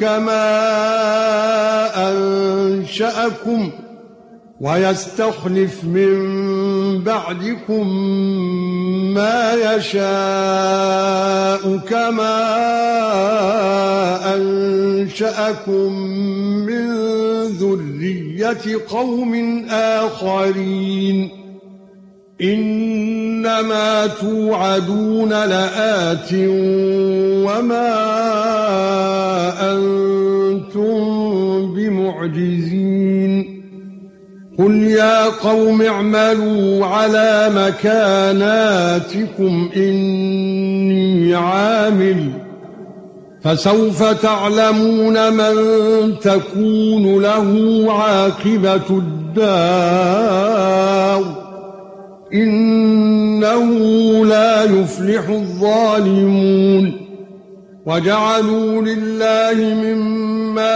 كما أنشأكم ويستخلف من بعدكم ما يشاء كما أنشأكم من ذرية قوم آخرين. إنما توعدون لآت وما بمعجزين. قل يا قوم اعملوا على مكاناتكم إني عامل. فسوف تعلمون من تكون له عاقبة الدار. إنه لا يفلح الظالمون. وجعلوا لله مما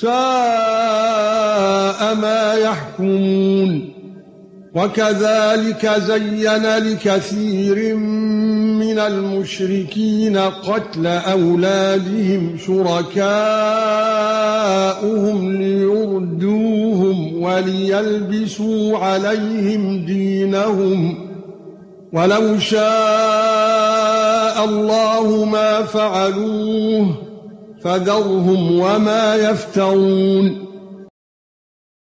ساء ما يحكمون وكذلك زين لكثير من المشركين قتل أولادهم شركاءهم ليردوهم وليلبسوا عليهم دينهم ولو شاء الله ما فعلوه فذرهم وما يفترون